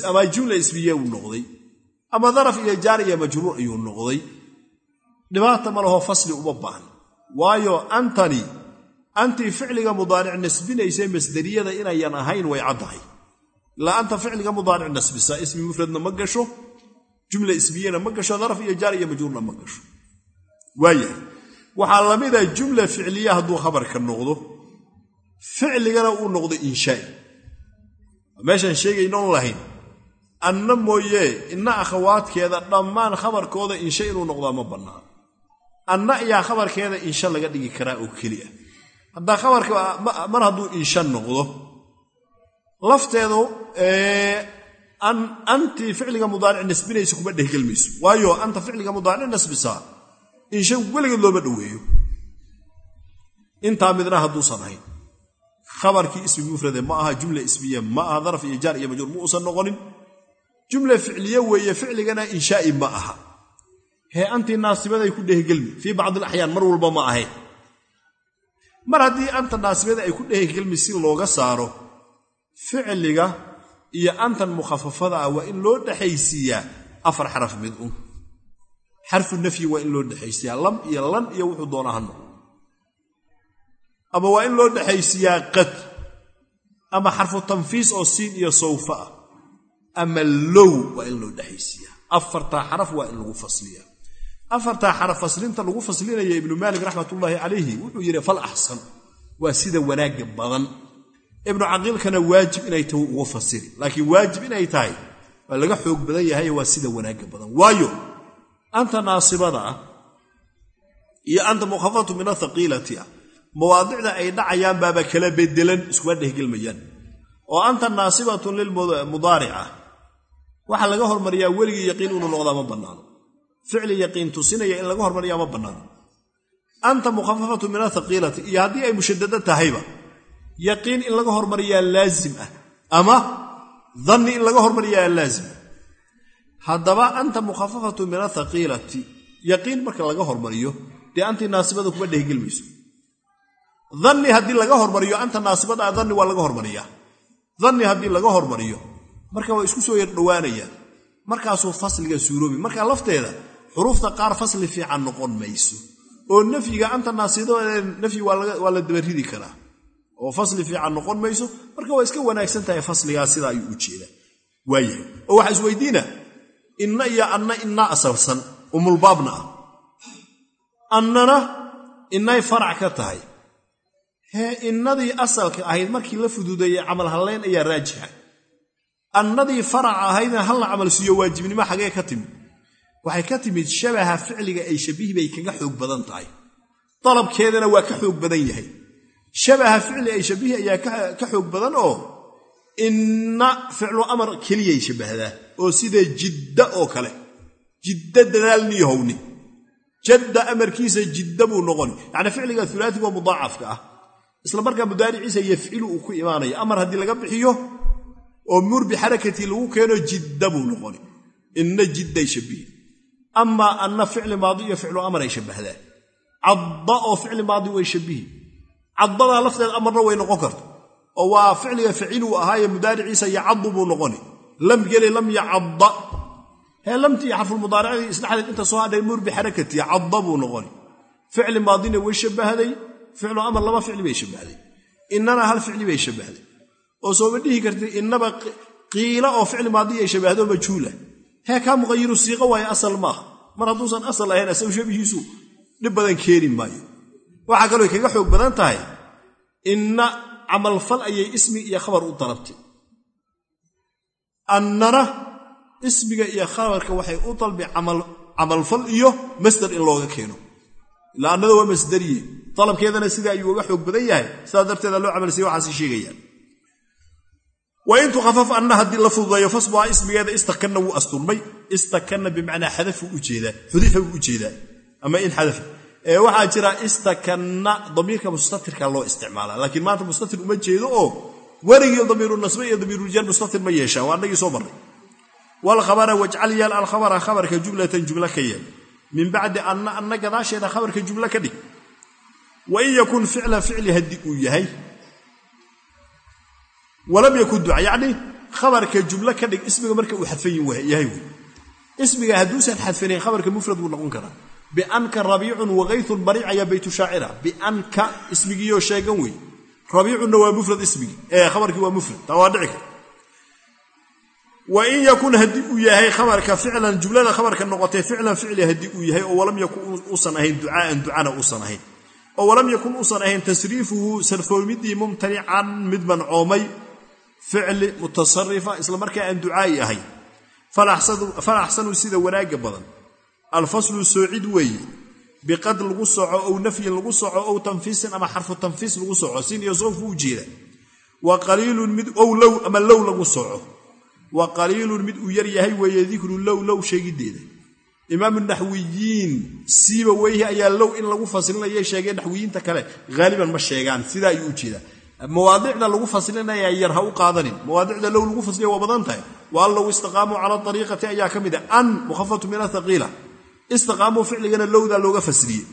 Ama jumla ismiye uu noqday. Ama daraf iyo jaar iyo majruur ayuu noqday. Dhibaata ma laho fasli uma baahna. Waayo antani antii ficliga mudaaric nasbinaysa masderiyada inayan ahayn way caddahay. Ilaa anta ficliga mudaaric nasbisaa ismi mufradna ma gasho jumla ismiyana ma gasho daraf iyo jaar iyo majruurna ma gasho. Waayahay waxaa la mida jumla ficliya hadduu khabarka noqdo. Ficligana uu noqdo inshaai meeshaan sheegaynoon lahayn. Anna mooyee inna akhawaadkeeda dhammaan khabarkooda insha inuu noqdaa ma bannaan. Anna ayaa khabarkeeda insha laga dhigi karaa oo keliya haddaa khabarka mar hadduu insha noqdo lafteedu antii ficliga mudaaric nasbinaysa kuma dhehgelmayso waayo anta ficliga mudaaric nasbisaa insha weligeed looma dhoweeyo. Intaa midna hadduusan ahayn khabarkii ismi mufrade ma aha jumla ismiye ma aha daraf iyo jaar iyo majruur ma uusan noqonin. Jumla ficliye weeye ficligana inshaai ma aha. Hee antii naasibaday ku dhehgelmi fii bacdi alaxyaan mar walba ma ahayn mar haddii anta naasibada ay ku dhehgelmi si looga saaro ficliga iyo antan mukhafafada ah waa in loo dhexaysiiyaa afar xaraf mid un xarfu nafyi waa in loo dhexaysiiyaa lam iyo lan iyo wuxuu doona ha noqo ama waa in loo dhexaysiiyaa qad ama xarfu tanfiis oo siin iyo sawfa ah. Ama low waa in loo dhexaysiiyaa. Afartaa xaraf waa in lagu fasliyaa afartaa xaraf faslinta lagu faslinaya ibnu maalik raxmatullaahi calayhi wuxuu yidhi fal axsan. Waa sida wanaagga badan. Ibnu caqiilkana waajib inay tahay uga fasiri. Laakiin waajib inay tahay waa laga xoog badan yahay waa sida wanaagga badan. Waayo anta naasibada ah iyo anta mukhafatu min athaqiilati ah mawaadicda ay dhacayaan baaba kala bedelan iskuma dhehgelmayaan oo anta naasibatun lilmudaarica waxaa laga hormariyaa weligii yaqiin inuu noqdaa ma bannaano ficli yaqiin tusinaya in laga hormariyaa ma bannaano anta mukhafafatu min athaqiilati iyo haddii ay mushadado tahayba yaqiin in laga hormariyaa laazim ah ama danni in laga hormariyaa laazim. Haddaba anta mukhafafatu min athaqiilati yaqiin marka laga hormariyo dee antii naasibada kuma dhehgelmayso. Danni haddii laga hormariyo anta naasibada ah danni waa laga hormariyaa. Danni haddii laga hormariyo marka waa isku soo yar dhowaanayaan. Markaasuu fasliga suuroobi. Marka lafteeda xuruufta qaar fasli fiican noqon mayso. oo nafyiga anta naasibada nafyi waa la dabaridi karaa. oo fasli fiican noqon mayso marka waa iska wanaagsan tahay fasligaa sidaa ayuu u jeedaa. waayahay oo waxaa isweydiina inna iyo anna innaa asalsan umulbaabna ah. Annana innay farac ka tahay. Innadii asalka ahayd markii la fuduudeeyey camal hallayn ayaa raajixa. Annadii farac ahaydna hal la camal siiyo waajibnimo xagee ka timid waxay ka timid shabaha ficliga ay shabihi bay kaga xoog badan tahay. Dalabkeedana waa ka xoog badan yahay. Shabaha ficli ay shabihi ayaa ka xoog badan oo inna ficlu amar keliyay shabbahdaa oo sida jidda oo kale. Jidda dadaalniyahowni jadda amarkiisa jidda buu noqoni yacnii ficliga ulaatiga oo mudaacafka ah. Isla markaa mudaariciisa yafcilu uu ku imaanaya. Amar haddii laga bixiyo oo mur bixarakatii lagu keeno jidda buu noqoni. Inna jidday shabihi amaa anna ficli maadi iyo ficlu amar ay shabbahdaa cadda oo ficli maadi way shabihi. Caddadaa lafteed amarna way noqon karta oo waa ficliga ficiluu ahaaye mudaariciisa yacaddu buu noqoni. Lam geli lam yacadda. Hee lamtii xarfulmudaaricadii isdhexdeed inta soo hadhay mur bixarakati cadda buu noqoni. Ficli maadina way shabbahday ficlu amar laba ficli bay shabbahday innana hal ficli bay shabbahday oo sooma dhihi karti innaba qiila oo ficli maadi ay shabbahdo majhuula hee kaa muqayiru siiqo waaye asal maaha mar hadduusan asal ahayn asagu shabihiisu dhib badan keeni maayo. Waxaa kaloo kaga xoog badan tahay inna camalfal ayay ismi iyo khabar u dalabtay. Annana ismiga iyo khabarka waxay u dalbi camalfal iyo masdar in looga keeno. Ilaa annada waa masdariye. Dalabkeedana sida ayuu uga xoog badan yahay sidaa darteeda loo camalsiiye waxaasi sheegayaan wain tukhafaf anna haddii la fududeeyo fasbuha ismigeeda istakanna wuu asturmay. Istakanna bimacnaa xadafu u jeedaa xudifa buu u jeedaa ama in xadafa. Waxaa jira istakanna damiirka mustatirka loo isticmaala laakiin maanta mustatir uma jeedo oo werigii damiiru nasbe iyo damiirujaal mustatir ma yeeshaan waa annagii soo marray walkhabara wajcal yaal alkhabara khabarka jumlatan jumla ka yeel min bacdi anna anna gadaasheeda khabarka jumlo ka dhig. Wain yakun ficlan ficli haddii uu yahay walam yakun duca yacnii khabarka jumlo ka dhig ismiga marka uu xadfan yahay wey ismiga hadduusan xadfanayn khabarka mufrad buu noqon karaa. Bianka rabiicun wagaythun bariic ayaa baytu shaacira. Bianka ismigiioo sheegan wey rabiicunna waa mufrad ismigii ee khabarkii waa mufrad. Taa waa dhici kara. Wa in yakun haddii uu yahay khabarka ficlan jumlada khabarka noqotay ficlan ficli haddii uu yahay oo walam yakun uusan ahayn ducaaan ficli mutasarifa isla markaa aan ducaa'i ahayn fal axsanu sida wanaagga badan. Alfaslu soocid weeye. Biqad lagu soco ow nafyin lagu soco ow tanfiisin ama xarfu tanfiis lagu soco sin iyo soonfu u jeeda wa qaliilun mid ow low ama low lagu soco. Wa qaliilun mid uu yar yahay weeye dikru low low sheegideeda. Imaamu naxwiyiin siiba weyhi ayaa low in lagu faslinaya sheegay naxwiyiinta kale. Haaliban ma sheegaan sidaa ayuu u jeedaa mawaadicda lagu faslinaya yar ha u qaadanin. Mawaadicda low lagu fasliya waa badan tahay. Wa istiqaamuu cala ariiqati ayaa ka mid a. An mukhafatu min athaqiila istiqaamuu ficligana lowdaa looga fasliye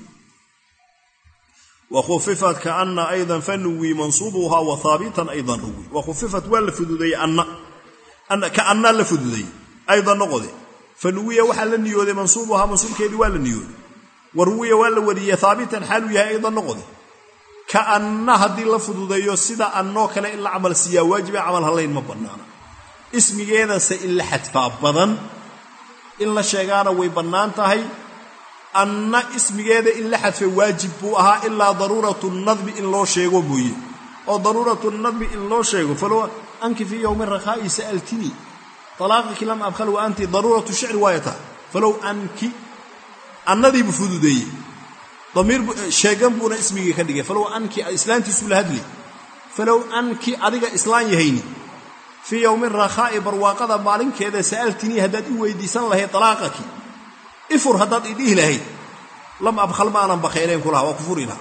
wakhufifat kaana aydan fanuwi mansuubuha wa haabitan aydan ruwi. Wakhufifat waa la fududeeyey kaanna la fududeeyey. Aydan noqode. Fanuwiya waxaa la niyooday mansuubuhaa mansuubkeedii waa la niyooday. Wa ruwiya waa la wariyey. Haabitan xaaluu yahay aydan noqode kaanna haddii la fududeeyo sida annoo kale in la camal siiyaa waajiba camal hallayn ma bannaana. Ismigeedase in la xadfaa badan in la sheegaana way bannaan tahay. Anna ismigeeda in la xadfa waajib buu ahaa ilaa daruuratu nadmi in loo sheego mooye. Oo daruuratu nadmi in loo sheego falow anki fii yowmi rakhaa'i sa'altinii alaaqiki lam abkhal wa anti daruuratu shicri waaya tahay falow anki annadiibu fududeeyey damiirsheegan buuna ismigii ka dhigay. Falow anki islaantiisuu la hadlay falow anki adiga islaan yahayni. Fii yowmi rakhaa'i barwaaqada maalinkeeda sa'altinii haddaad i weydiisan lahayd alaaqaki ifur haddaad idhihi lahayd. Lam abkhal ma aanan bakaylayn kulaha waa ku furi laha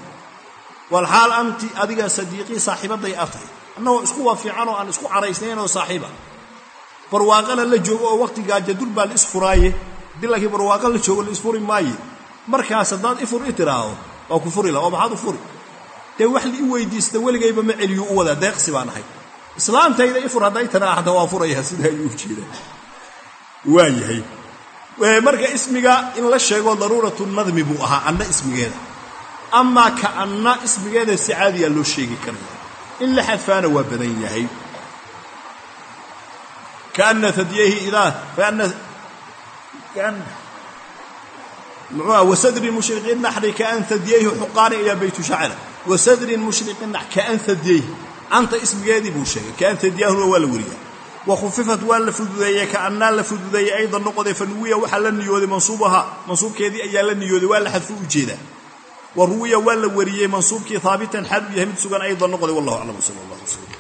walxaal anti adiga sadiiqii saaxiibadday a tahay annagoo isku waafiicanoo aan isku caraysnaynoo saaxiiba. Barwaaqana la joogo oo wakhtigaa jadul baa la isfuraaye dilakii barwaaqa la joogo la isfuri maaye markaas haddaad ifur i tiraahdo waa ku furi laha oo maxaad u furi? Dee wax la i weydiista weligayba ma celiyu u wadaa deeqsi baan ahay. Islaamtayda ifur hadday tiraahda waa furaya sidaa ayuu ujeeda waa yahay. Marka ismiga in la sheego daruuratu nadmi buu ahaa anna ismigeeda. Amaa ka anna ismigeeda si caadiyaa loo sheegi karaya in la xadfaana waa badan yahay. Kaana adyahi idaa wasadrin mushriqin naxri kaan hadyayhi xuqaani ilaa baytu shacra wasadrin mushriqin kaan hadyayhi canta ismigeedii buu sheegay kaan hadyahuna waa la weriyaa. Wakhufifat waa la fududeeyey kaannaa la fududeeyey aydan noqoday fanuwiya waxaa la niyooday mansuubaha mansuubkeedii ayaa la niyooday waa la xadfu u jeedaa wa ruwiya waa la wariyey mansuubkii haabitan xaal u yahay mid sugan aydan noqoday wallahu aclam sal alay slam